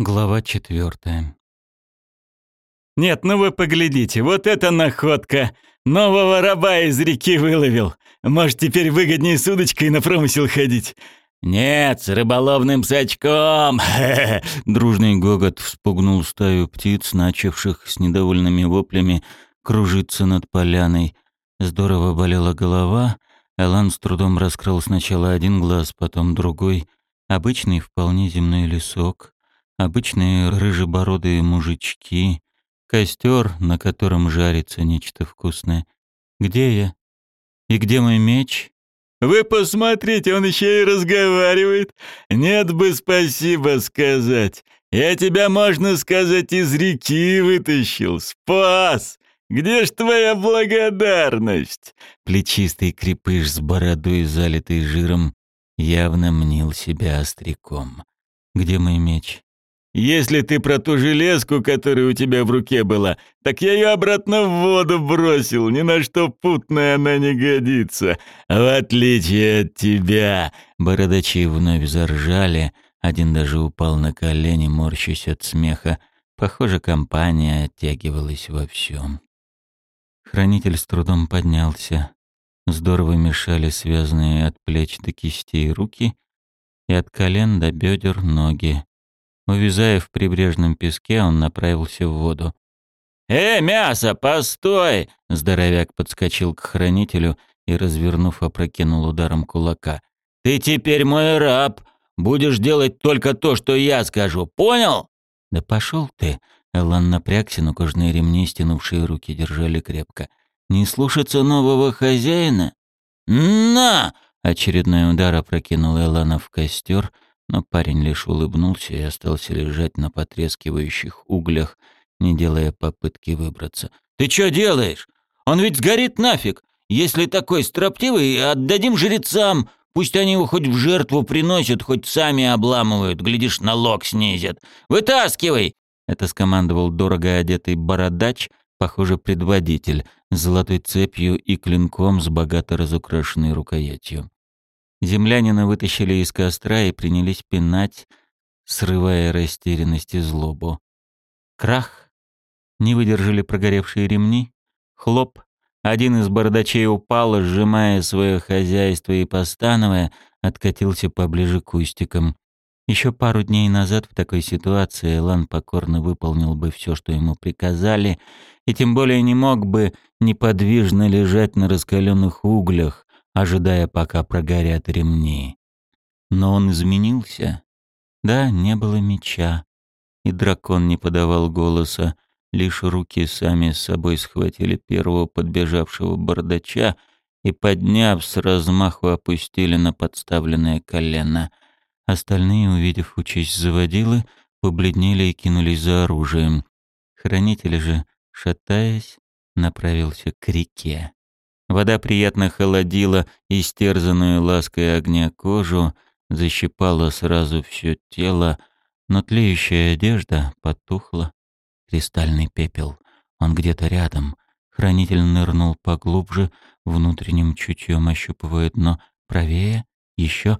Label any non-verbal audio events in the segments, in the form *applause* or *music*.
Глава четвертая. «Нет, ну вы поглядите, вот это находка! Нового раба из реки выловил! Может, теперь выгоднее с удочкой на промысел ходить?» «Нет, с рыболовным сачком!» *laughs* Дружный гогот вспугнул стаю птиц, начавших с недовольными воплями кружиться над поляной. Здорово болела голова. Элан с трудом раскрыл сначала один глаз, потом другой. Обычный вполне земной лесок обычные рыжебородые мужички, костер, на котором жарится нечто вкусное. Где я? И где мой меч? Вы посмотрите, он еще и разговаривает. Нет бы спасибо сказать. Я тебя, можно сказать, из реки вытащил, спас. Где ж твоя благодарность? Плечистый крепыш с бородой, залитой жиром, явно мнил себя остряком. Где мой меч? Если ты про ту железку, которая у тебя в руке была, так я ее обратно в воду бросил, ни на что путная она не годится. В отличие от тебя!» Бородачи вновь заржали, один даже упал на колени, морщась от смеха. Похоже, компания оттягивалась во всем. Хранитель с трудом поднялся. Здорово мешали связанные от плеч до кистей руки и от колен до бедер ноги. Увязая в прибрежном песке, он направился в воду. «Э, мясо, постой!» Здоровяк подскочил к хранителю и, развернув, опрокинул ударом кулака. «Ты теперь мой раб! Будешь делать только то, что я скажу, понял?» «Да пошел ты!» Элан напрягся, но кожные ремни, стянувшие руки, держали крепко. «Не слушаться нового хозяина?» «На!» Очередной удар опрокинул Элана в костер — но парень лишь улыбнулся и остался лежать на потрескивающих углях, не делая попытки выбраться. «Ты что делаешь? Он ведь сгорит нафиг! Если такой строптивый, отдадим жрецам, пусть они его хоть в жертву приносят, хоть сами обламывают, глядишь, налог снизят. Вытаскивай!» Это скомандовал дорого одетый бородач, похоже, предводитель, с золотой цепью и клинком с богато разукрашенной рукоятью. Землянина вытащили из костра и принялись пинать, срывая растерянность и злобу. Крах. Не выдержали прогоревшие ремни. Хлоп. Один из бардачей упал, сжимая свое хозяйство и постановая, откатился поближе к кустикам. Еще пару дней назад в такой ситуации Элан покорно выполнил бы все, что ему приказали, и тем более не мог бы неподвижно лежать на раскаленных углях, ожидая, пока прогорят ремни. Но он изменился. Да, не было меча, и дракон не подавал голоса, лишь руки сами с собой схватили первого подбежавшего бардача и, подняв с размаху, опустили на подставленное колено. Остальные, увидев участь заводилы, побледнели и кинулись за оружием. Хранитель же, шатаясь, направился к реке. Вода приятно холодила истерзанную лаской огня кожу, защипала сразу все тело, но тлеющая одежда потухла. Кристальный пепел. Он где-то рядом. Хранитель нырнул поглубже, внутренним чутьем ощупывая дно. Правее? Еще?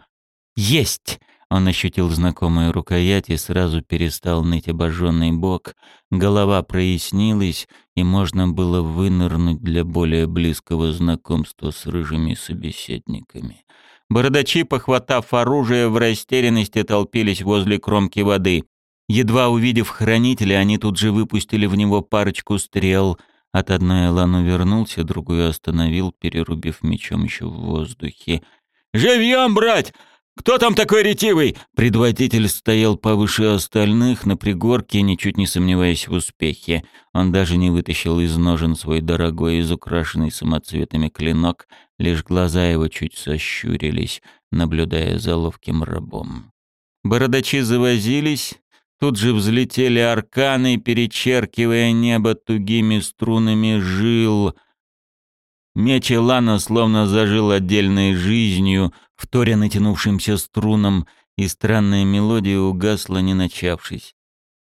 Есть! Он ощутил знакомую рукоять и сразу перестал ныть обожженный бок. Голова прояснилась, и можно было вынырнуть для более близкого знакомства с рыжими собеседниками. Бородачи, похватав оружие, в растерянности толпились возле кромки воды. Едва увидев хранителя, они тут же выпустили в него парочку стрел. От одной Элан увернулся, другую остановил, перерубив мечом еще в воздухе. «Живьем, брать! «Кто там такой ретивый?» Предводитель стоял повыше остальных на пригорке, ничуть не сомневаясь в успехе. Он даже не вытащил из ножен свой дорогой, изукрашенный самоцветами клинок, лишь глаза его чуть сощурились, наблюдая за ловким рабом. Бородачи завозились, тут же взлетели арканы, перечеркивая небо тугими струнами жил — Меч Илана словно зажил отдельной жизнью, вторя натянувшимся струнам, и странная мелодия угасла, не начавшись.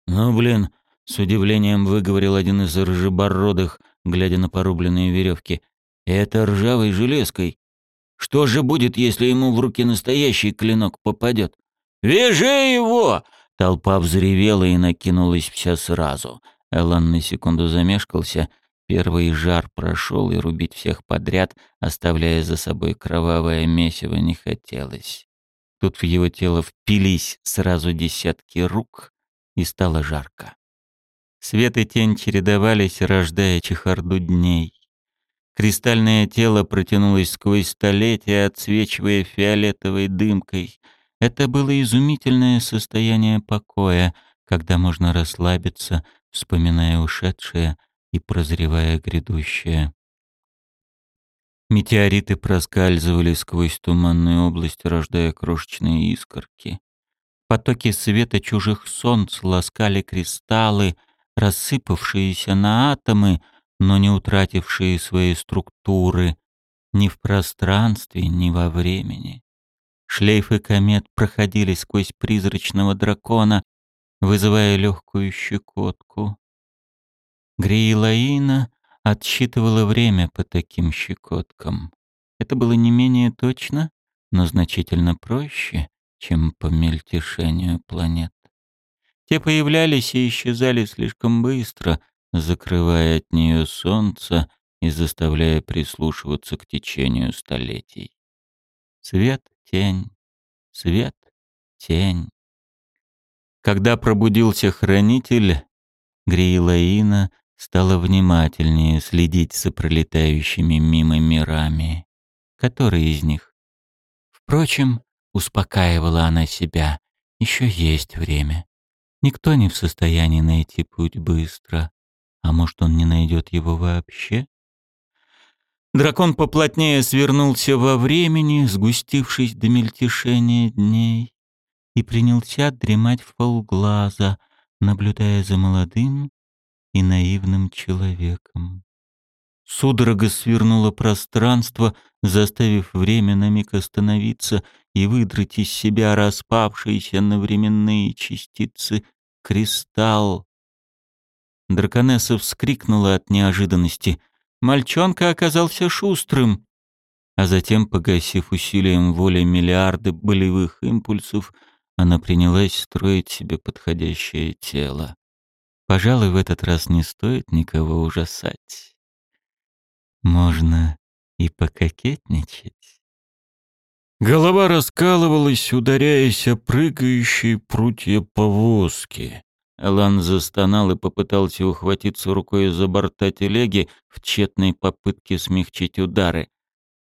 «Ну, блин», — с удивлением выговорил один из ржебородых, глядя на порубленные веревки, — «это ржавой железкой. Что же будет, если ему в руки настоящий клинок попадет?» «Вяжи его!» Толпа взревела и накинулась вся сразу. Элан на секунду замешкался. Первый жар прошел, и рубить всех подряд, оставляя за собой кровавое месиво, не хотелось. Тут в его тело впились сразу десятки рук, и стало жарко. Свет и тень чередовались, рождая чехарду дней. Кристальное тело протянулось сквозь столетия, отсвечивая фиолетовой дымкой. Это было изумительное состояние покоя, когда можно расслабиться, вспоминая ушедшее и прозревая грядущее. Метеориты проскальзывали сквозь туманную область, рождая крошечные искорки. Потоки света чужих солнц ласкали кристаллы, рассыпавшиеся на атомы, но не утратившие свои структуры ни в пространстве, ни во времени. Шлейфы комет проходили сквозь призрачного дракона, вызывая легкую щекотку. Греилаина отсчитывала время по таким щекоткам. Это было не менее точно, но значительно проще, чем по мельтешению планет. Те появлялись и исчезали слишком быстро, закрывая от нее солнце и заставляя прислушиваться к течению столетий. Свет, тень, свет, тень. Когда пробудился хранитель, Гриелаина стала внимательнее следить за пролетающими мимо мирами. Который из них? Впрочем, успокаивала она себя, еще есть время. Никто не в состоянии найти путь быстро. А может, он не найдет его вообще? Дракон поплотнее свернулся во времени, сгустившись до мельтешения дней, и принялся дремать в полглаза, наблюдая за молодым и наивным человеком. Судорога свернула пространство, заставив время на миг остановиться и выдрать из себя распавшиеся на временные частицы кристалл. Драконесса вскрикнула от неожиданности. Мальчонка оказался шустрым. А затем, погасив усилием воли миллиарды болевых импульсов, она принялась строить себе подходящее тело. Пожалуй, в этот раз не стоит никого ужасать. Можно и пококетничать. Голова раскалывалась, ударяясь о прыгающие прутья повозки. Элан застонал и попытался ухватиться рукой за борта телеги в тщетной попытке смягчить удары.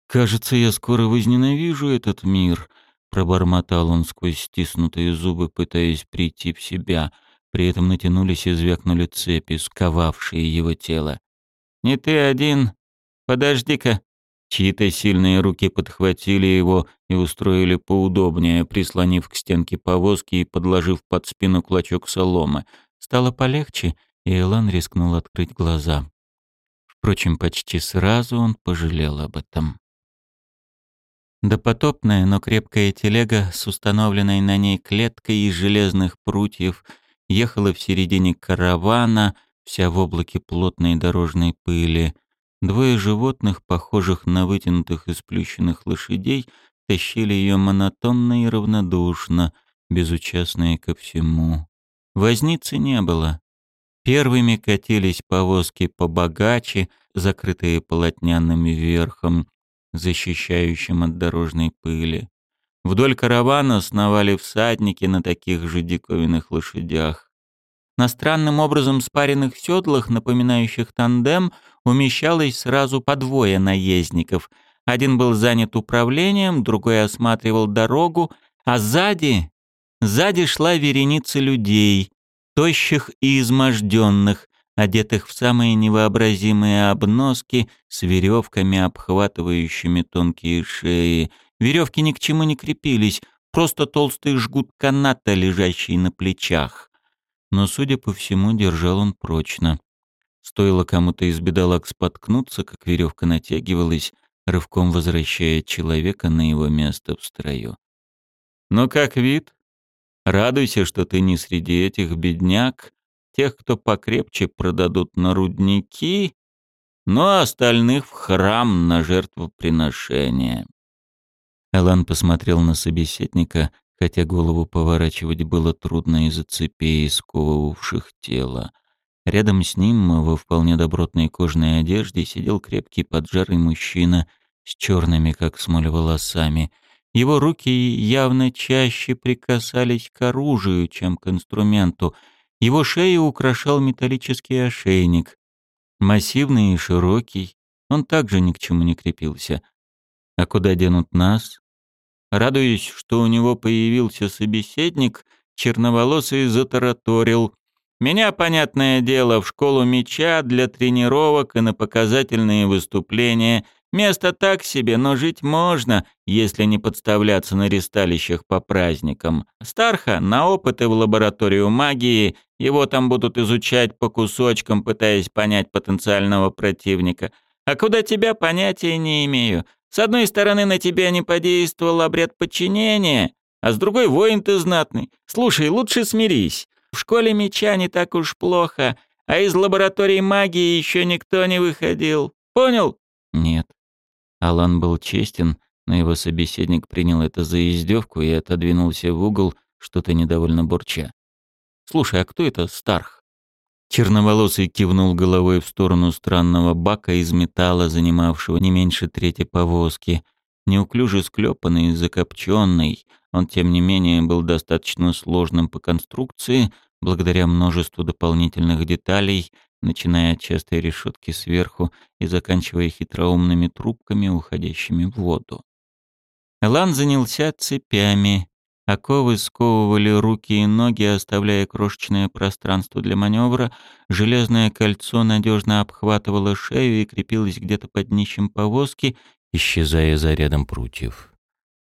«Кажется, я скоро возненавижу этот мир», — пробормотал он сквозь стиснутые зубы, пытаясь прийти в себя. При этом натянулись и звякнули цепи, сковавшие его тело. «Не ты один», «Подожди-ка». Чьи-то сильные руки подхватили его и устроили поудобнее, прислонив к стенке повозки и подложив под спину клочок соломы. Стало полегче, и Элан рискнул открыть глаза. Впрочем, почти сразу он пожалел об этом. Допотопная, но крепкая телега с установленной на ней клеткой из железных прутьев ехала в середине каравана, вся в облаке плотной дорожной пыли. Двое животных, похожих на вытянутых и сплющенных лошадей, тащили ее монотонно и равнодушно, безучастные ко всему. Возницы не было. Первыми катились повозки побогаче, закрытые полотняным верхом, защищающим от дорожной пыли. Вдоль каравана сновали всадники на таких же диковинных лошадях. На странным образом спаренных седлах, напоминающих тандем, умещалось сразу по двое наездников. Один был занят управлением, другой осматривал дорогу, а сзади... Сзади шла вереница людей, тощих и изможденных, одетых в самые невообразимые обноски с веревками, обхватывающими тонкие шеи. Веревки ни к чему не крепились, просто толстый жгут каната, лежащий на плечах. Но, судя по всему, держал он прочно. Стоило кому-то из бедолаг споткнуться, как веревка натягивалась, рывком возвращая человека на его место в строю. «Ну как вид? Радуйся, что ты не среди этих бедняк, тех, кто покрепче продадут на рудники, а остальных в храм на жертвоприношение». Элан посмотрел на собеседника, хотя голову поворачивать было трудно из-за цепей, сковывавших тело. Рядом с ним, во вполне добротной кожаной одежде, сидел крепкий поджарый мужчина с черными, как смоль, волосами. Его руки явно чаще прикасались к оружию, чем к инструменту. Его шею украшал металлический ошейник. Массивный и широкий, он также ни к чему не крепился. А куда денут нас? Радуясь, что у него появился собеседник, черноволосый затараторил. «Меня, понятное дело, в школу меча для тренировок и на показательные выступления. Место так себе, но жить можно, если не подставляться на ресталищах по праздникам. Старха на опыты в лабораторию магии, его там будут изучать по кусочкам, пытаясь понять потенциального противника. А куда тебя, понятия не имею. С одной стороны, на тебя не подействовал обряд подчинения, а с другой воин ты знатный. Слушай, лучше смирись. В школе меча не так уж плохо, а из лаборатории магии еще никто не выходил. Понял? Нет. Алан был честен, но его собеседник принял это за издевку и отодвинулся в угол, что-то недовольно бурча. «Слушай, а кто это Старх?» Черноволосый кивнул головой в сторону странного бака из металла, занимавшего не меньше трети повозки. Неуклюже склепанный и закопченный, он, тем не менее, был достаточно сложным по конструкции, благодаря множеству дополнительных деталей, начиная от частой решетки сверху и заканчивая хитроумными трубками, уходящими в воду. Лан занялся цепями, Оковы сковывали руки и ноги, оставляя крошечное пространство для маневра. Железное кольцо надежно обхватывало шею и крепилось где-то под днищем повозки, исчезая за рядом прутьев.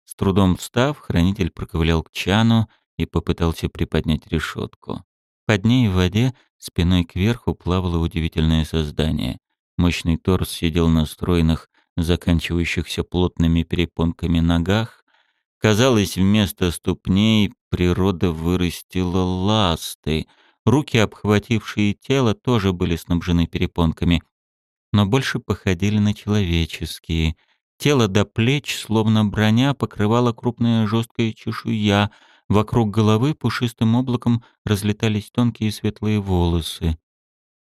С трудом встав, хранитель проковылял к чану и попытался приподнять решетку. Под ней в воде, спиной кверху, плавало удивительное создание. Мощный торс сидел на стройных, заканчивающихся плотными перепонками ногах, Казалось, вместо ступней природа вырастила ласты. Руки, обхватившие тело, тоже были снабжены перепонками, но больше походили на человеческие. Тело до плеч, словно броня, покрывала крупная жесткая чешуя. Вокруг головы пушистым облаком разлетались тонкие светлые волосы.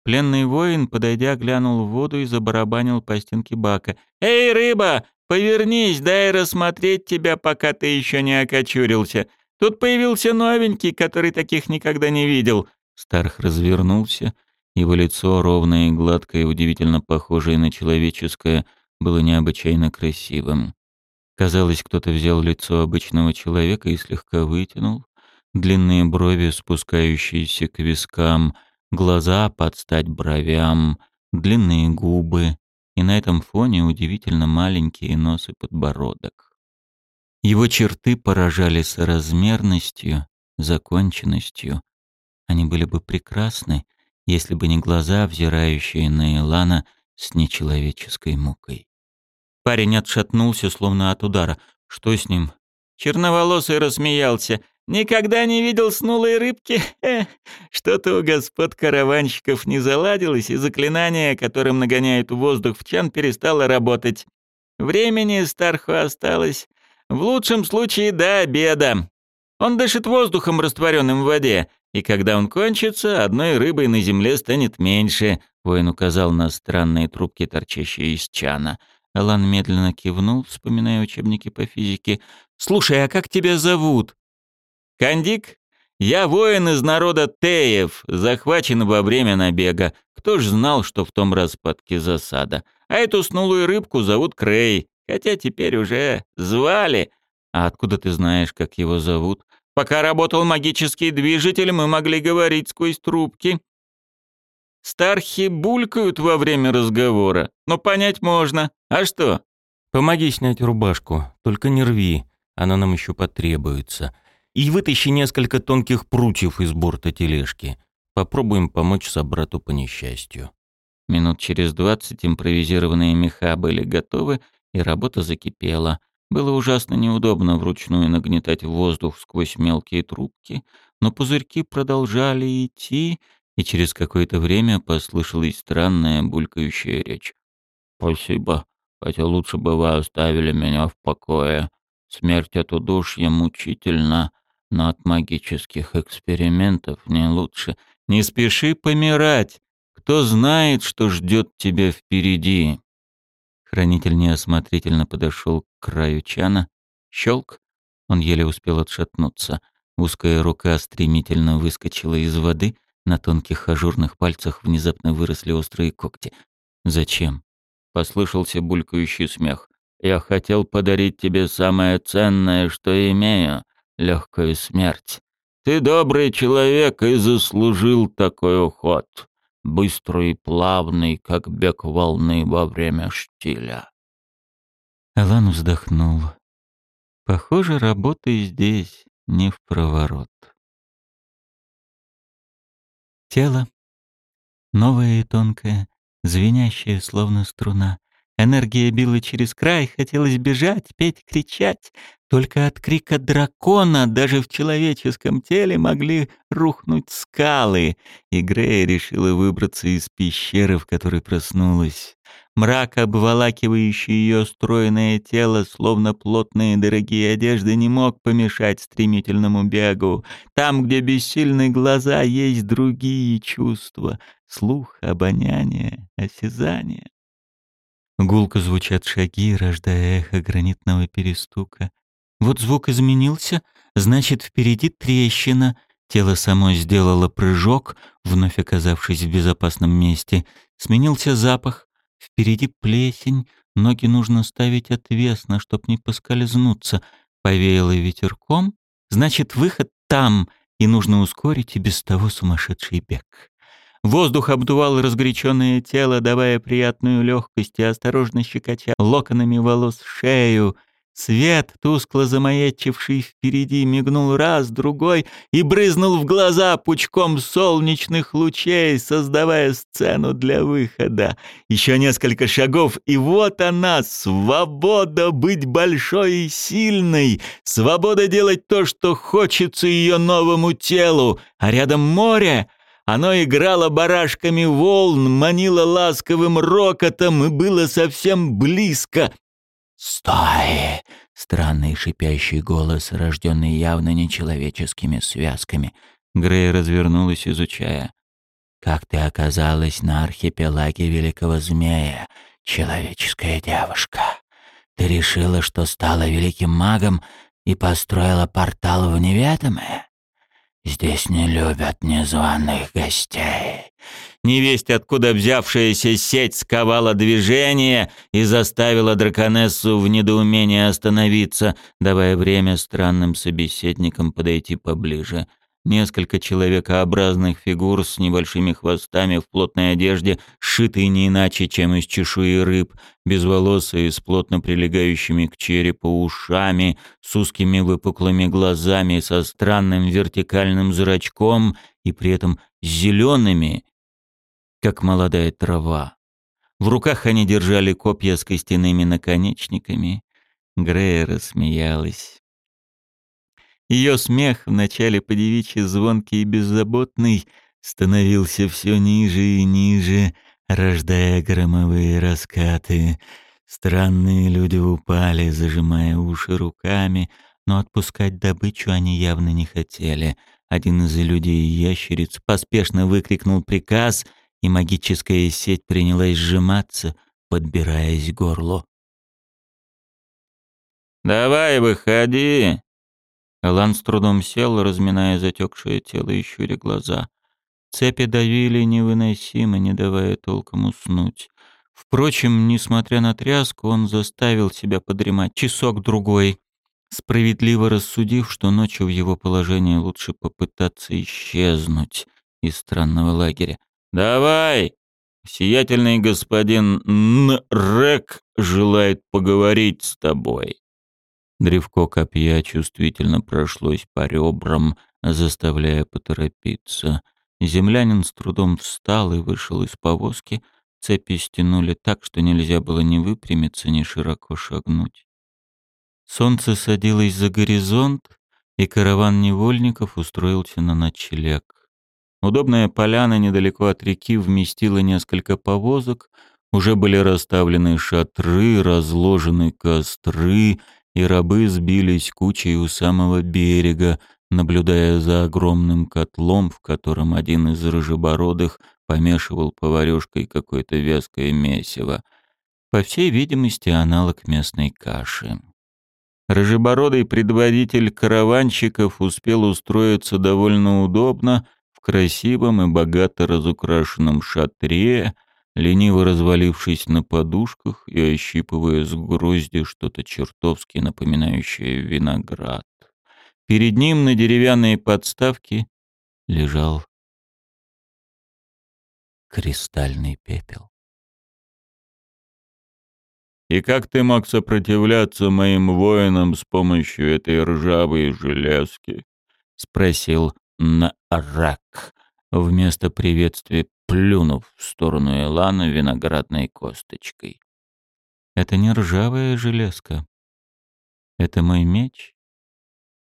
Пленный воин, подойдя, глянул в воду и забарабанил по стенке бака. «Эй, рыба, Повернись, дай рассмотреть тебя, пока ты еще не окочурился. Тут появился новенький, который таких никогда не видел». Старх развернулся. Его лицо, ровное и гладкое, удивительно похожее на человеческое, было необычайно красивым. Казалось, кто-то взял лицо обычного человека и слегка вытянул. Длинные брови, спускающиеся к вискам, глаза под стать бровям, длинные губы, и на этом фоне удивительно маленькие нос и подбородок. Его черты поражали соразмерностью, законченностью. Они были бы прекрасны, если бы не глаза, взирающие на Илана с нечеловеческой мукой. Парень отшатнулся, словно от удара. Что с ним? Черноволосый рассмеялся. Никогда не видел снулой рыбки? *laughs* Что-то у господ караванщиков не заладилось, и заклинание, которым нагоняют воздух в чан, перестало работать. Времени Старху осталось. В лучшем случае до обеда. Он дышит воздухом, растворенным в воде, и когда он кончится, одной рыбой на земле станет меньше. Воин указал на странные трубки, торчащие из чана. Алан медленно кивнул, вспоминая учебники по физике. «Слушай, а как тебя зовут?» «Кандик, я воин из народа Теев, захвачен во время набега. Кто ж знал, что в том распадке засада? А эту снулую рыбку зовут Крей, хотя теперь уже звали. А откуда ты знаешь, как его зовут? Пока работал магический движитель, мы могли говорить сквозь трубки. Стархи булькают во время разговора, но понять можно. А что? Помоги снять рубашку, только не рви, она нам еще потребуется и вытащи несколько тонких прутьев из борта тележки. Попробуем помочь собрату по несчастью». Минут через двадцать импровизированные меха были готовы, и работа закипела. Было ужасно неудобно вручную нагнетать воздух сквозь мелкие трубки, но пузырьки продолжали идти, и через какое-то время послышалась странная булькающая речь. «Спасибо, хотя лучше бы вы оставили меня в покое. Смерть от удушья мучительна, но от магических экспериментов не лучше. Не спеши помирать. Кто знает, что ждет тебя впереди. Хранитель неосмотрительно подошел к краю чана. Щелк. Он еле успел отшатнуться. Узкая рука стремительно выскочила из воды. На тонких ажурных пальцах внезапно выросли острые когти. «Зачем?» — послышался булькающий смех. «Я хотел подарить тебе самое ценное, что имею — легкую смерть. Ты добрый человек и заслужил такой уход, быстрый и плавный, как бег волны во время штиля». Алан вздохнул. «Похоже, работа здесь не в проворот». Тело, новое и тонкое, звенящее, словно струна. Энергия била через край, хотелось бежать, петь, кричать. Только от крика дракона даже в человеческом теле могли рухнуть скалы, и Грея решила выбраться из пещеры, в которой проснулась. Мрак, обволакивающий ее стройное тело, словно плотные дорогие одежды, не мог помешать стремительному бегу. Там, где бессильны глаза, есть другие чувства — слух, обоняние, осязание. Гулко звучат шаги, рождая эхо гранитного перестука. Вот звук изменился, значит, впереди трещина. Тело само сделало прыжок, вновь оказавшись в безопасном месте. Сменился запах. Впереди плесень, ноги нужно ставить отвесно, чтоб не поскользнуться. Повеяло ветерком, значит, выход там, и нужно ускорить и без того сумасшедший бег. Воздух обдувал разгоряченное тело, давая приятную легкость и осторожно щекоча локонами волос шею. Свет, тускло замаячивший впереди, мигнул раз, другой и брызнул в глаза пучком солнечных лучей, создавая сцену для выхода. Еще несколько шагов, и вот она, свобода быть большой и сильной, свобода делать то, что хочется ее новому телу, а рядом море — оно играло барашками волн, манило ласковым рокотом и было совсем близко. «Стой!» — странный шипящий голос, рожденный явно нечеловеческими связками. Грей развернулась, изучая. «Как ты оказалась на архипелаге Великого Змея, человеческая девушка? Ты решила, что стала великим магом и построила портал в неведомое?» Здесь не любят незваных гостей. Невесть, откуда взявшаяся сеть сковала движение и заставила драконессу в недоумении остановиться, давая время странным собеседникам подойти поближе. Несколько человекообразных фигур с небольшими хвостами в плотной одежде, сшитые не иначе, чем из чешуи рыб, безволосые, с плотно прилегающими к черепу ушами, с узкими выпуклыми глазами, со странным вертикальным зрачком и при этом зелеными, как молодая трава. В руках они держали копья с костяными наконечниками. Грея рассмеялась. Ее смех, вначале подевичьи звонкий и беззаботный, становился все ниже и ниже, рождая громовые раскаты. Странные люди упали, зажимая уши руками, но отпускать добычу они явно не хотели. Один из людей-ящериц поспешно выкрикнул приказ, и магическая сеть принялась сжиматься, подбираясь к горлу. «Давай, выходи!» Алан с трудом сел, разминая затекшее тело и щуря глаза. Цепи давили невыносимо, не давая толком уснуть. Впрочем, несмотря на тряску, он заставил себя подремать часок-другой, справедливо рассудив, что ночью в его положении лучше попытаться исчезнуть из странного лагеря. «Давай! Сиятельный господин Нрек желает поговорить с тобой». Древко копья чувствительно прошлось по ребрам, заставляя поторопиться. Землянин с трудом встал и вышел из повозки. Цепи стянули так, что нельзя было ни выпрямиться, ни широко шагнуть. Солнце садилось за горизонт, и караван невольников устроился на ночлег. Удобная поляна недалеко от реки вместила несколько повозок, уже были расставлены шатры, разложены костры, и рабы сбились кучей у самого берега, наблюдая за огромным котлом, в котором один из рыжебородых помешивал поварёшкой какое-то вязкое месиво. По всей видимости, аналог местной каши. Рыжебородый предводитель караванщиков успел устроиться довольно удобно в красивом и богато разукрашенном шатре, лениво развалившись на подушках и ощипывая с грозди что-то чертовски напоминающее виноград. Перед ним на деревянной подставке лежал кристальный пепел. «И как ты мог сопротивляться моим воинам с помощью этой ржавой железки?» — спросил Нарак, вместо приветствия плюнув в сторону Элана виноградной косточкой. «Это не ржавая железка. Это мой меч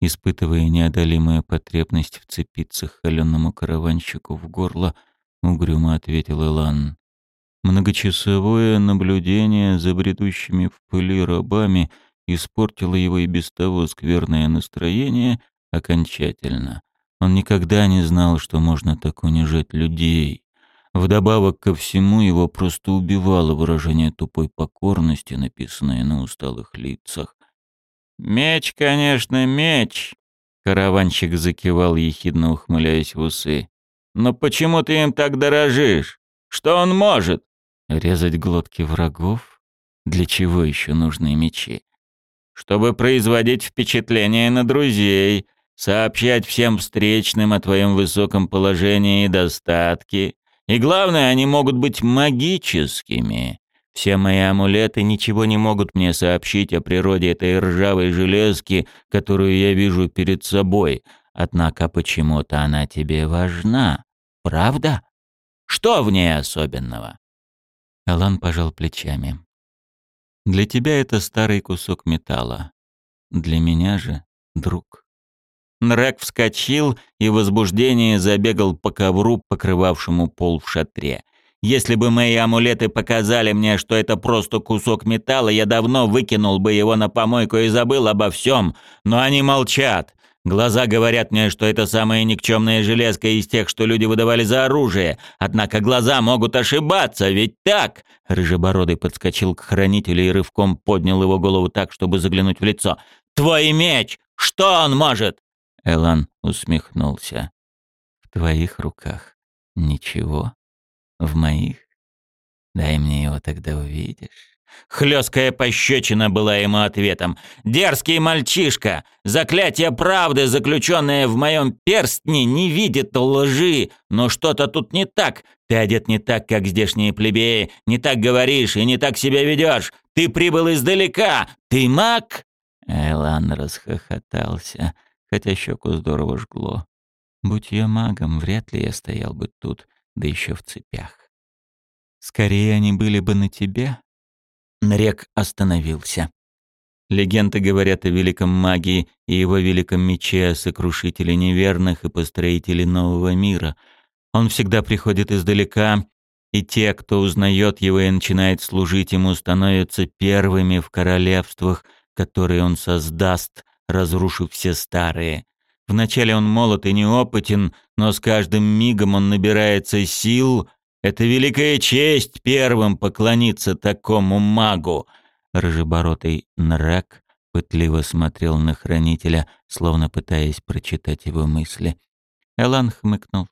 Испытывая неодолимую потребность вцепиться холеному караванщику в горло, угрюмо ответил Илан. Многочасовое наблюдение за бредущими в пыли рабами испортило его и без того скверное настроение окончательно. Он никогда не знал, что можно так унижать людей. Вдобавок ко всему его просто убивало выражение тупой покорности, написанное на усталых лицах. «Меч, конечно, меч!» Караванщик закивал, ехидно ухмыляясь в усы. «Но почему ты им так дорожишь? Что он может?» «Резать глотки врагов? Для чего еще нужны мечи?» «Чтобы производить впечатление на друзей, сообщать всем встречным о твоем высоком положении и достатке. И главное, они могут быть магическими. Все мои амулеты ничего не могут мне сообщить о природе этой ржавой железки, которую я вижу перед собой. Однако почему-то она тебе важна. Правда? Что в ней особенного?» Алан пожал плечами. «Для тебя это старый кусок металла. Для меня же друг». Нрек вскочил и в возбуждении забегал по ковру, покрывавшему пол в шатре. Если бы мои амулеты показали мне, что это просто кусок металла, я давно выкинул бы его на помойку и забыл обо всем. Но они молчат. Глаза говорят мне, что это самая никчемная железка из тех, что люди выдавали за оружие. Однако глаза могут ошибаться, ведь так?» Рыжебородый подскочил к хранителю и рывком поднял его голову так, чтобы заглянуть в лицо. «Твой меч! Что он может?» Элан усмехнулся. «В твоих руках ничего» в моих. Дай мне его тогда увидишь. Хлесткая пощечина была ему ответом. «Дерзкий мальчишка! Заклятие правды, заключенное в моем перстне, не видит лжи! Но что-то тут не так! Ты одет не так, как здешние плебеи, не так говоришь и не так себя ведешь! Ты прибыл издалека! Ты маг?» Элан расхохотался, хотя щеку здорово жгло. «Будь я магом, вряд ли я стоял бы тут, да еще в цепях. Скорее они были бы на тебе. Нрек остановился. Легенды говорят о великом магии и его великом мече, сокрушителе неверных и построителе нового мира. Он всегда приходит издалека, и те, кто узнает его и начинает служить ему, становятся первыми в королевствах, которые он создаст, разрушив все старые. Вначале он молод и неопытен, но с каждым мигом он набирается сил. Это великая честь первым поклониться такому магу. Рыжебородый Нрак пытливо смотрел на хранителя, словно пытаясь прочитать его мысли. Элан хмыкнул.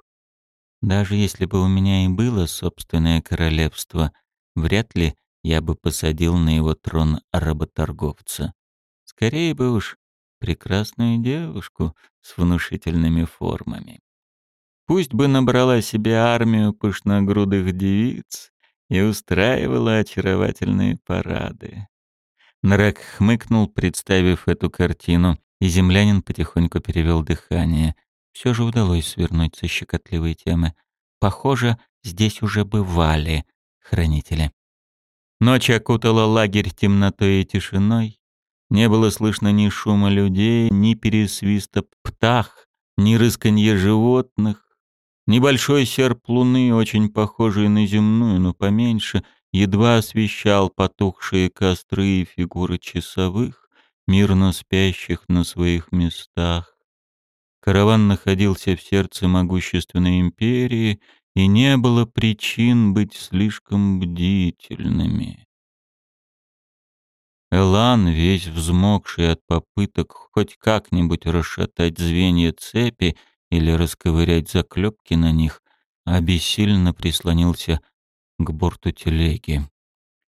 «Даже если бы у меня и было собственное королевство, вряд ли я бы посадил на его трон работорговца. Скорее бы уж прекрасную девушку с внушительными формами. Пусть бы набрала себе армию пышногрудых девиц и устраивала очаровательные парады. Нрак хмыкнул, представив эту картину, и землянин потихоньку перевел дыхание. Все же удалось свернуть со щекотливой темы. Похоже, здесь уже бывали хранители. Ночь окутала лагерь темнотой и тишиной, не было слышно ни шума людей, ни пересвиста птах, ни рысканья животных. Небольшой серп луны, очень похожий на земную, но поменьше, едва освещал потухшие костры и фигуры часовых, мирно спящих на своих местах. Караван находился в сердце могущественной империи, и не было причин быть слишком бдительными. Элан, весь взмокший от попыток хоть как-нибудь расшатать звенья цепи или расковырять заклепки на них, обессильно прислонился к борту телеги.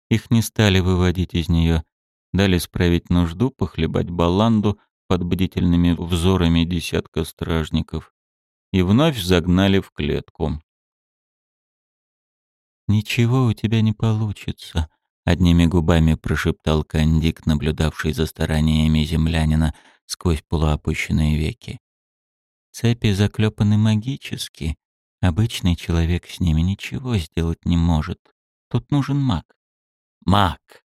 Их не стали выводить из нее, дали справить нужду, похлебать баланду под бдительными взорами десятка стражников и вновь загнали в клетку. «Ничего у тебя не получится», — одними губами прошептал Кандик, наблюдавший за стараниями землянина сквозь полуопущенные веки. «Цепи заклепаны магически. Обычный человек с ними ничего сделать не может. Тут нужен маг». «Маг!»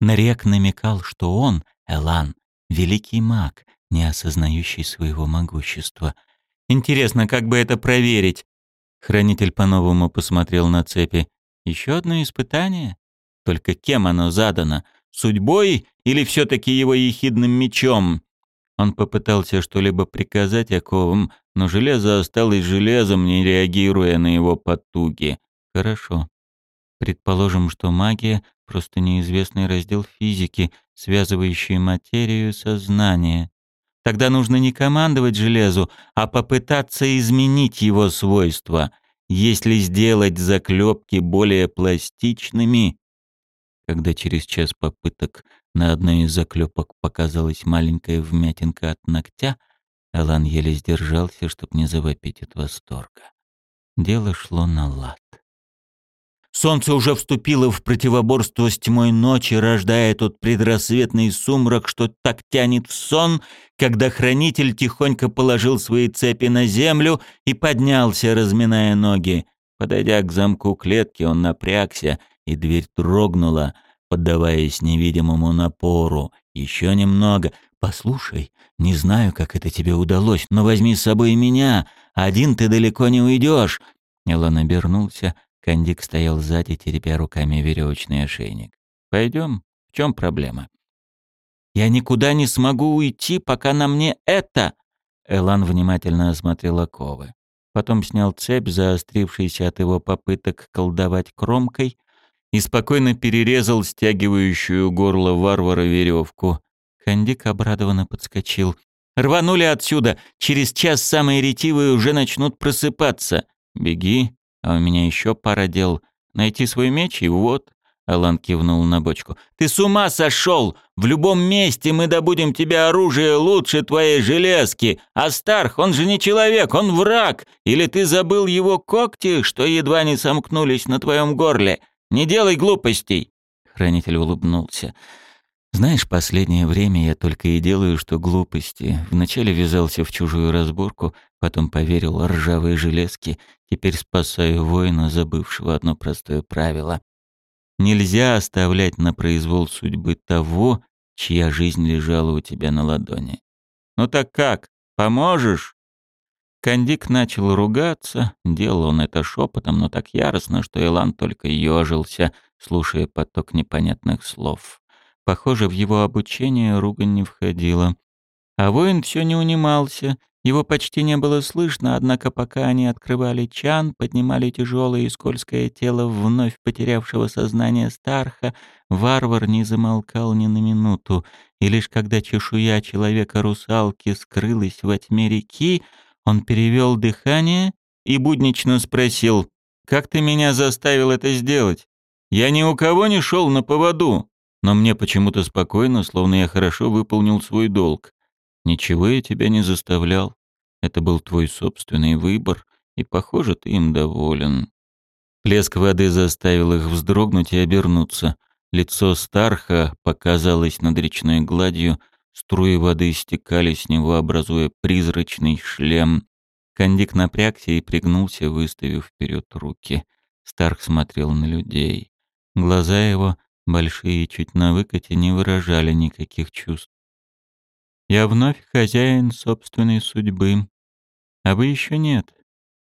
Нарек намекал, что он, Элан, великий маг, не осознающий своего могущества. Интересно, как бы это проверить? Хранитель по-новому посмотрел на цепи. Еще одно испытание? Только кем оно задано? Судьбой или все-таки его ехидным мечом? Он попытался что-либо приказать оковам, но железо осталось железом, не реагируя на его потуги. Хорошо. Предположим, что магия — просто неизвестный раздел физики, связывающий материю и сознание. Тогда нужно не командовать железу, а попытаться изменить его свойства. Если сделать заклепки более пластичными... Когда через час попыток на одной из заклепок показалась маленькая вмятинка от ногтя, Алан еле сдержался, чтобы не завопить от восторга. Дело шло на лад. Солнце уже вступило в противоборство с тьмой ночи, рождая тот предрассветный сумрак, что так тянет в сон, когда хранитель тихонько положил свои цепи на землю и поднялся, разминая ноги. Подойдя к замку клетки, он напрягся, и дверь дрогнула, поддаваясь невидимому напору. «Еще немного. Послушай, не знаю, как это тебе удалось, но возьми с собой меня. Один ты далеко не уйдешь». Элон обернулся, Кандик стоял сзади, теребя руками веревочный ошейник. «Пойдем? В чем проблема?» «Я никуда не смогу уйти, пока на мне это...» Элан внимательно осмотрел оковы. Потом снял цепь, заострившийся от его попыток колдовать кромкой, и спокойно перерезал стягивающую горло варвара веревку. Кандик обрадованно подскочил. «Рванули отсюда! Через час самые ретивые уже начнут просыпаться!» «Беги!» А у меня еще пара дел. Найти свой меч и вот...» Алан кивнул на бочку. «Ты с ума сошел! В любом месте мы добудем тебе оружие лучше твоей железки! А Старх, он же не человек, он враг! Или ты забыл его когти, что едва не сомкнулись на твоем горле? Не делай глупостей!» Хранитель улыбнулся. «Знаешь, последнее время я только и делаю, что глупости. Вначале ввязался в чужую разборку, потом поверил ржавые железки, теперь спасаю воина, забывшего одно простое правило. Нельзя оставлять на произвол судьбы того, чья жизнь лежала у тебя на ладони. Ну так как, поможешь? Кандик начал ругаться, делал он это шепотом, но так яростно, что Илан только ежился, слушая поток непонятных слов. Похоже, в его обучение ругань не входила. А воин все не унимался, его почти не было слышно, однако пока они открывали чан, поднимали тяжелое и скользкое тело вновь потерявшего сознание Старха, варвар не замолкал ни на минуту, и лишь когда чешуя человека-русалки скрылась во тьме реки, он перевел дыхание и буднично спросил, «Как ты меня заставил это сделать? Я ни у кого не шел на поводу, но мне почему-то спокойно, словно я хорошо выполнил свой долг. Ничего я тебя не заставлял. Это был твой собственный выбор, и, похоже, ты им доволен. Плеск воды заставил их вздрогнуть и обернуться. Лицо Старха показалось над речной гладью, струи воды стекали с него, образуя призрачный шлем. Кандик напрягся и пригнулся, выставив вперед руки. Старх смотрел на людей. Глаза его, большие чуть на выкате, не выражали никаких чувств. Я вновь хозяин собственной судьбы. А вы еще нет.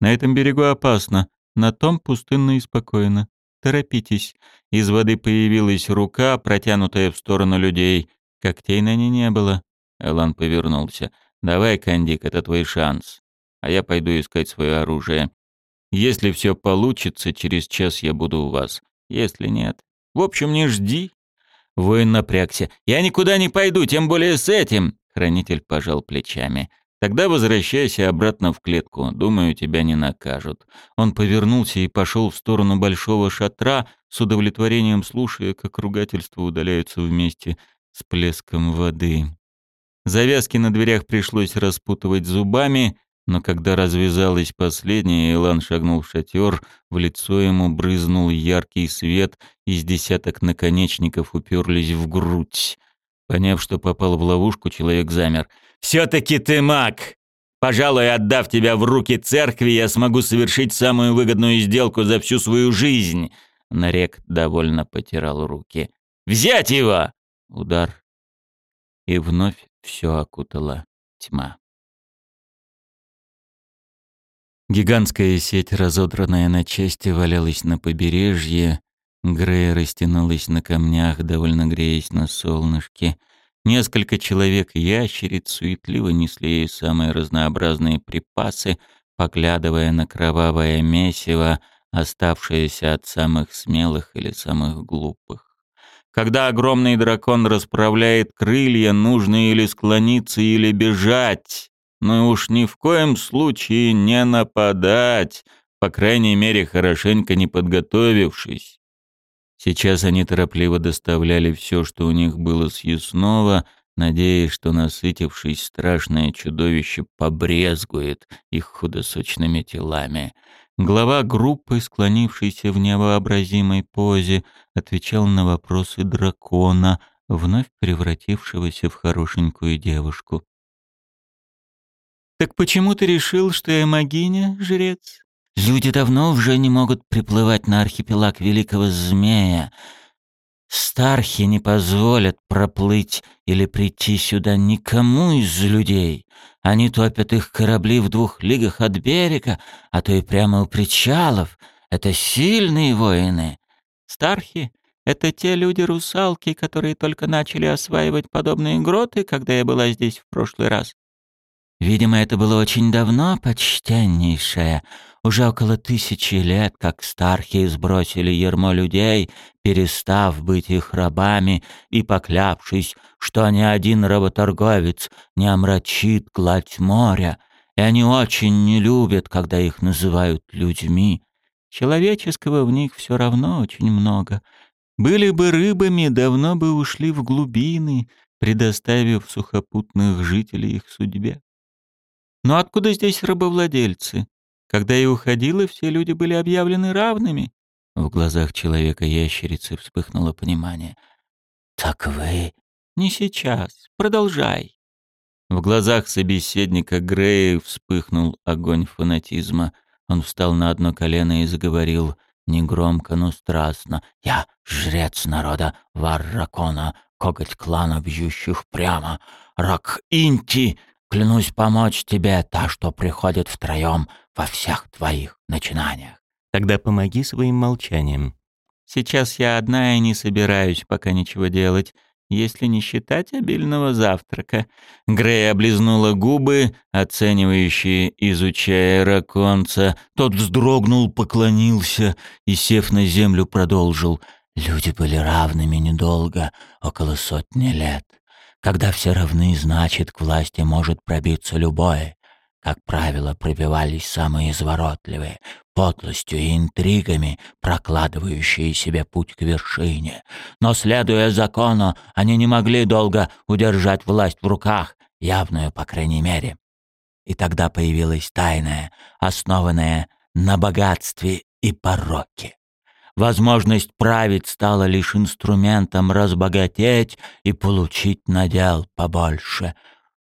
На этом берегу опасно, на том пустынно и спокойно. Торопитесь. Из воды появилась рука, протянутая в сторону людей. Когтей на ней не было. Элан повернулся. Давай, Кандик, это твой шанс. А я пойду искать свое оружие. Если все получится, через час я буду у вас. Если нет... В общем, не жди. Воин напрягся. «Я никуда не пойду, тем более с этим!» Хранитель пожал плечами. «Тогда возвращайся обратно в клетку. Думаю, тебя не накажут». Он повернулся и пошел в сторону большого шатра, с удовлетворением слушая, как ругательства удаляются вместе с плеском воды. Завязки на дверях пришлось распутывать зубами, но когда развязалась последняя, Илан шагнул в шатер, в лицо ему брызнул яркий свет, из десяток наконечников уперлись в грудь. Поняв, что попал в ловушку, человек замер. «Все-таки ты маг! Пожалуй, отдав тебя в руки церкви, я смогу совершить самую выгодную сделку за всю свою жизнь!» Нарек довольно потирал руки. «Взять его!» Удар. И вновь все окутала тьма. Гигантская сеть, разодранная на части, валялась на побережье. Грея растянулась на камнях, довольно греясь на солнышке. Несколько человек-ящериц суетливо несли ей самые разнообразные припасы, поглядывая на кровавое месиво, оставшееся от самых смелых или самых глупых. Когда огромный дракон расправляет крылья, нужно или склониться, или бежать но уж ни в коем случае не нападать, по крайней мере, хорошенько не подготовившись. Сейчас они торопливо доставляли все, что у них было съестного, надеясь, что, насытившись, страшное чудовище побрезгует их худосочными телами. Глава группы, склонившийся в невообразимой позе, отвечал на вопросы дракона, вновь превратившегося в хорошенькую девушку. «Так почему ты решил, что я могиня, жрец?» «Люди давно уже не могут приплывать на архипелаг Великого Змея. Стархи не позволят проплыть или прийти сюда никому из людей. Они топят их корабли в двух лигах от берега, а то и прямо у причалов. Это сильные воины. Стархи — это те люди-русалки, которые только начали осваивать подобные гроты, когда я была здесь в прошлый раз. Видимо, это было очень давно, почтеннейшая. Уже около тысячи лет, как стархи сбросили ермо людей, перестав быть их рабами и поклявшись, что ни один работорговец не омрачит гладь моря, и они очень не любят, когда их называют людьми. Человеческого в них все равно очень много. Были бы рыбами, давно бы ушли в глубины, предоставив сухопутных жителей их судьбе. Но откуда здесь рабовладельцы? Когда я уходила, все люди были объявлены равными. В глазах человека-ящерицы вспыхнуло понимание. «Так вы...» «Не сейчас. Продолжай». В глазах собеседника Грея вспыхнул огонь фанатизма. Он встал на одно колено и заговорил негромко, но страстно. «Я жрец народа Варракона, коготь клана, бьющих прямо. Рак-Инти, Клянусь помочь тебе, та, что приходит втроем во всех твоих начинаниях. Тогда помоги своим молчанием. Сейчас я одна и не собираюсь пока ничего делать, если не считать обильного завтрака. Грей облизнула губы, оценивающие, изучая раконца. Тот вздрогнул, поклонился и, сев на землю, продолжил. Люди были равными недолго, около сотни лет. Когда все равны, значит, к власти может пробиться любой. Как правило, пробивались самые изворотливые, подлостью и интригами, прокладывающие себе путь к вершине. Но, следуя закону, они не могли долго удержать власть в руках, явную, по крайней мере. И тогда появилась тайная, основанная на богатстве и пороке. Возможность править стала лишь инструментом разбогатеть и получить надел побольше.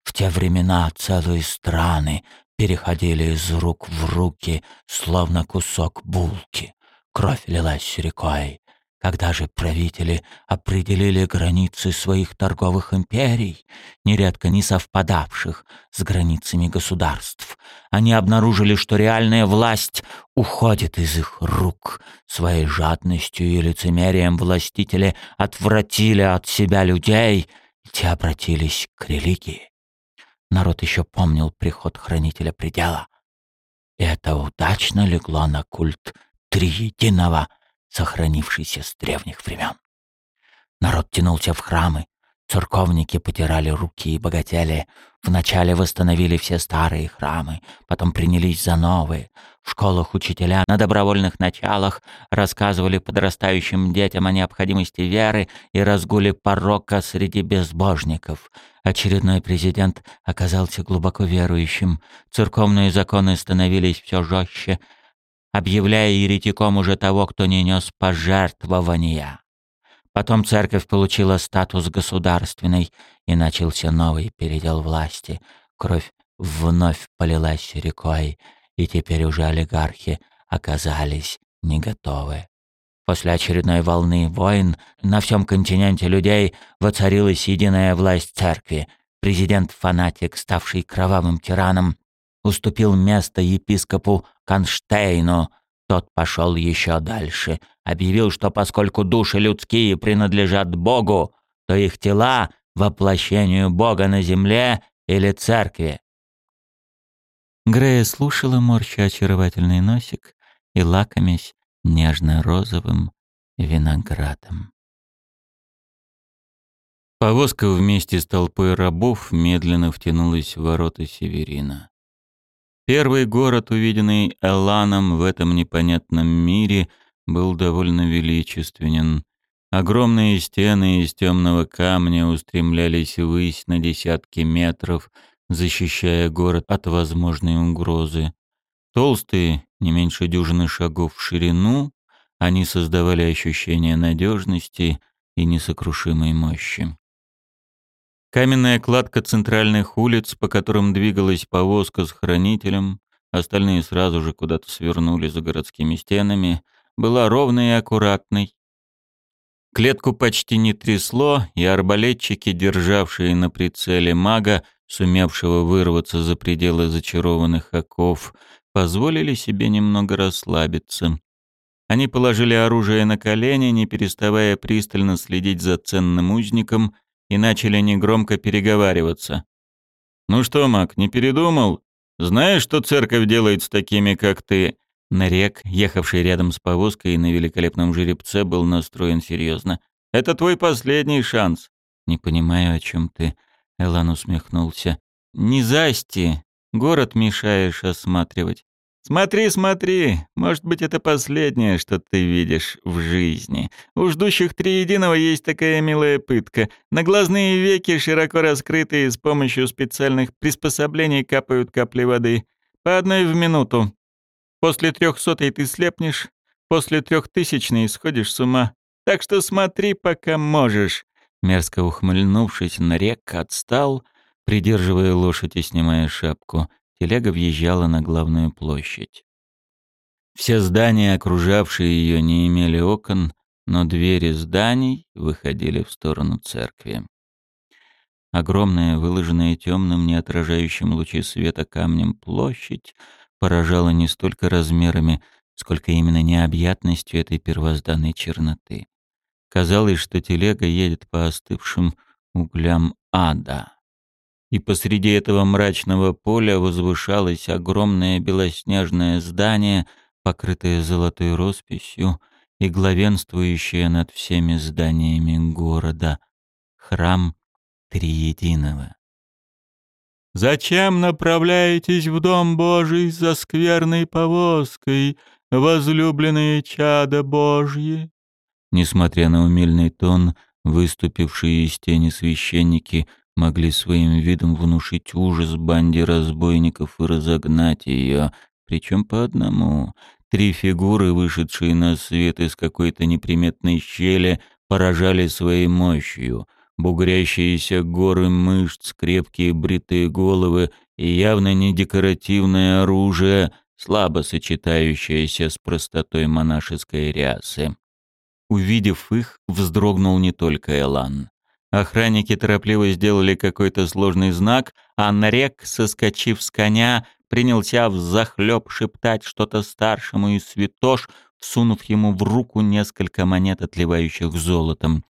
В те времена целые страны переходили из рук в руки, словно кусок булки. Кровь лилась рекой. Когда же правители определили границы своих торговых империй, нередко не совпадавших с границами государств, они обнаружили, что реальная власть уходит из их рук. Своей жадностью и лицемерием властители отвратили от себя людей, те обратились к религии. Народ еще помнил приход хранителя предела. Это удачно легло на культ Триединого, сохранившийся с древних времен. Народ тянулся в храмы, церковники потирали руки и богатели. Вначале восстановили все старые храмы, потом принялись за новые. В школах учителя на добровольных началах рассказывали подрастающим детям о необходимости веры и разгуле порока среди безбожников. Очередной президент оказался глубоко верующим. Церковные законы становились все жестче, объявляя еретиком уже того, кто не нес пожертвования. Потом церковь получила статус государственной, и начался новый передел власти. Кровь вновь полилась рекой, и теперь уже олигархи оказались не готовы. После очередной волны войн на всем континенте людей воцарилась единая власть церкви. Президент-фанатик, ставший кровавым тираном, уступил место епископу Конштейну. Тот пошел еще дальше, объявил, что поскольку души людские принадлежат Богу, то их тела — воплощению Бога на земле или церкви. Грея слушала, морща очаровательный носик и лакомясь нежно-розовым виноградом. Повозка вместе с толпой рабов медленно втянулась в ворота Северина. Первый город, увиденный Эланом в этом непонятном мире, был довольно величественен. Огромные стены из темного камня устремлялись ввысь на десятки метров, защищая город от возможной угрозы. Толстые, не меньше дюжины шагов в ширину, они создавали ощущение надежности и несокрушимой мощи. Каменная кладка центральных улиц, по которым двигалась повозка с хранителем, остальные сразу же куда-то свернули за городскими стенами, была ровной и аккуратной. Клетку почти не трясло, и арбалетчики, державшие на прицеле мага, сумевшего вырваться за пределы зачарованных оков, позволили себе немного расслабиться. Они положили оружие на колени, не переставая пристально следить за ценным узником — и начали негромко переговариваться. «Ну что, Мак, не передумал? Знаешь, что церковь делает с такими, как ты?» Нарек, ехавший рядом с повозкой на великолепном жеребце, был настроен серьезно. «Это твой последний шанс». «Не понимаю, о чем ты», — Элан усмехнулся. «Не засти. Город мешаешь осматривать. Смотри, смотри, может быть, это последнее, что ты видишь в жизни. У ждущих триединого есть такая милая пытка. На глазные веки, широко раскрытые, с помощью специальных приспособлений капают капли воды. По одной в минуту. После трехсотой ты слепнешь, после трехтысячной сходишь с ума. Так что смотри, пока можешь. Мерзко ухмыльнувшись, Нарек отстал, придерживая лошадь и снимая шапку. Телега въезжала на главную площадь. Все здания, окружавшие ее, не имели окон, но двери зданий выходили в сторону церкви. Огромная, выложенная темным, не отражающим лучи света камнем площадь поражала не столько размерами, сколько именно необъятностью этой первозданной черноты. Казалось, что телега едет по остывшим углям ада и посреди этого мрачного поля возвышалось огромное белоснежное здание, покрытое золотой росписью и главенствующее над всеми зданиями города — храм Триединого. «Зачем направляетесь в Дом Божий за скверной повозкой, возлюбленные чада Божьи?» Несмотря на умильный тон, выступившие из тени священники могли своим видом внушить ужас банде разбойников и разогнать ее, причем по одному. Три фигуры, вышедшие на свет из какой-то неприметной щели, поражали своей мощью. Бугрящиеся горы мышц, крепкие бритые головы и явно не декоративное оружие, слабо сочетающееся с простотой монашеской рясы. Увидев их, вздрогнул не только Элан. Охранники торопливо сделали какой-то сложный знак, а Нарек, соскочив с коня, принялся взахлеб шептать что-то старшему из святош, всунув ему в руку несколько монет, отливающих золотом.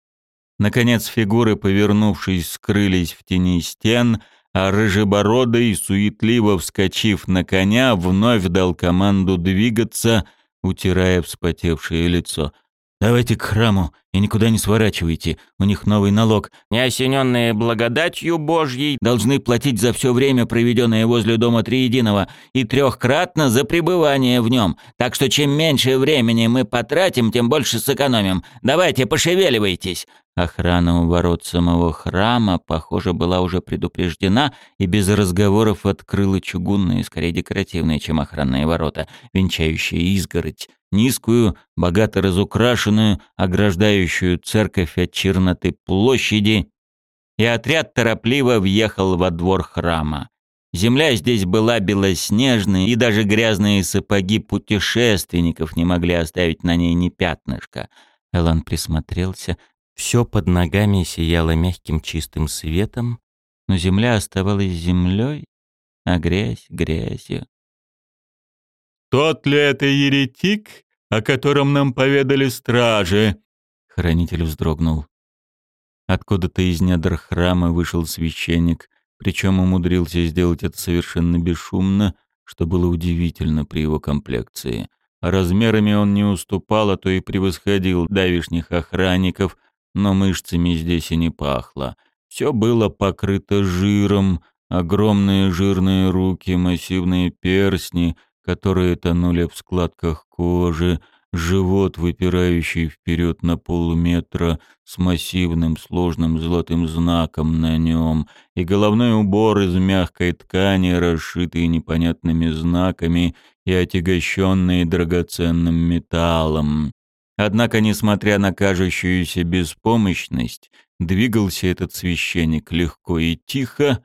Наконец фигуры, повернувшись, скрылись в тени стен, а Рыжебородый, суетливо вскочив на коня, вновь дал команду двигаться, утирая вспотевшее лицо. «Давайте к храму и никуда не сворачивайте. У них новый налог. Неосененные благодатью Божьей Должны платить за все время, проведенное возле дома Триединого, и трехкратно за пребывание в нем. Так что чем меньше времени мы потратим, тем больше сэкономим. Давайте, пошевеливайтесь!» Охрана у ворот самого храма, похоже, была уже предупреждена и без разговоров открыла чугунные, скорее декоративные, чем охранные ворота, венчающие изгородь, низкую, богато разукрашенную, ограждающую церковь от черноты площади, и отряд торопливо въехал во двор храма. Земля здесь была белоснежной, и даже грязные сапоги путешественников не могли оставить на ней ни пятнышка. Элан присмотрелся, все под ногами сияло мягким чистым светом, но земля оставалась землей, а грязь — грязью. «Тот ли это еретик, о котором нам поведали стражи?» Хранитель вздрогнул. Откуда-то из недр храма вышел священник, причем умудрился сделать это совершенно бесшумно, что было удивительно при его комплекции. Размерами он не уступал, а то и превосходил давишних охранников — но мышцами здесь и не пахло. Все было покрыто жиром, огромные жирные руки, массивные перстни, которые тонули в складках кожи, живот, выпирающий вперед на полметра с массивным сложным золотым знаком на нем, и головной убор из мягкой ткани, расшитый непонятными знаками и отягощенный драгоценным металлом. Однако, несмотря на кажущуюся беспомощность, двигался этот священник легко и тихо,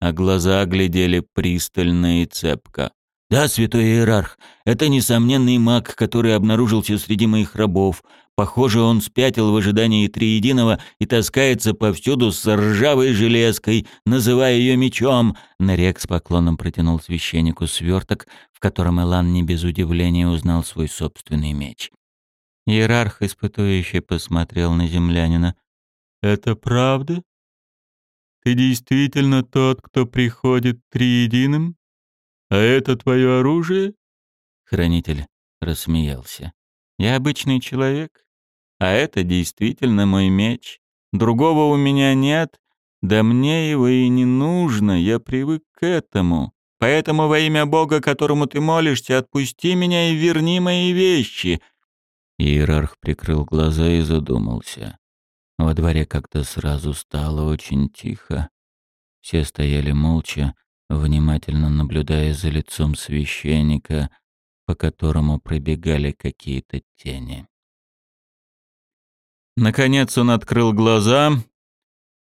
а глаза глядели пристально и цепко. «Да, святой иерарх, это несомненный маг, который обнаружился среди моих рабов. Похоже, он спятил в ожидании Триединого и таскается повсюду с ржавой железкой, называя ее мечом». Нарек с поклоном протянул священнику сверток, в котором Элан не без удивления узнал свой собственный меч. Иерарх испытующе посмотрел на землянина. «Это правда? Ты действительно тот, кто приходит триединым? А это твое оружие?» Хранитель рассмеялся. «Я обычный человек, а это действительно мой меч. Другого у меня нет, да мне его и не нужно, я привык к этому. Поэтому во имя Бога, которому ты молишься, отпусти меня и верни мои вещи, Иерарх прикрыл глаза и задумался. Во дворе как-то сразу стало очень тихо. Все стояли молча, внимательно наблюдая за лицом священника, по которому пробегали какие-то тени. Наконец он открыл глаза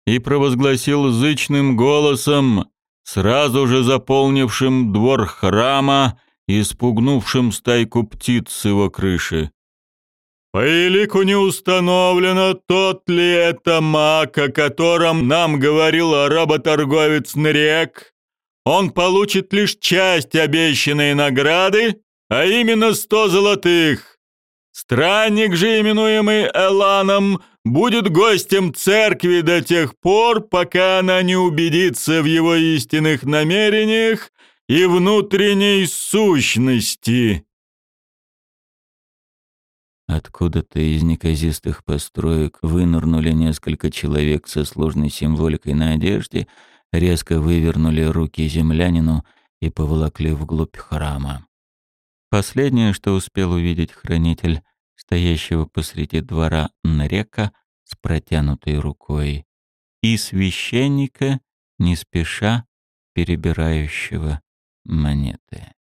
и провозгласил зычным голосом, сразу же заполнившим двор храма и спугнувшим стайку птиц с его крыши. По елику не установлено, тот ли это маг, о котором нам говорил работорговец Нрек. Он получит лишь часть обещанной награды, а именно сто золотых. Странник же, именуемый Эланом, будет гостем церкви до тех пор, пока она не убедится в его истинных намерениях и внутренней сущности. Откуда-то из неказистых построек вынырнули несколько человек со сложной символикой на одежде, резко вывернули руки землянину и поволокли вглубь храма. Последнее, что успел увидеть хранитель, стоящего посреди двора Нрека с протянутой рукой, и священника, не спеша перебирающего монеты.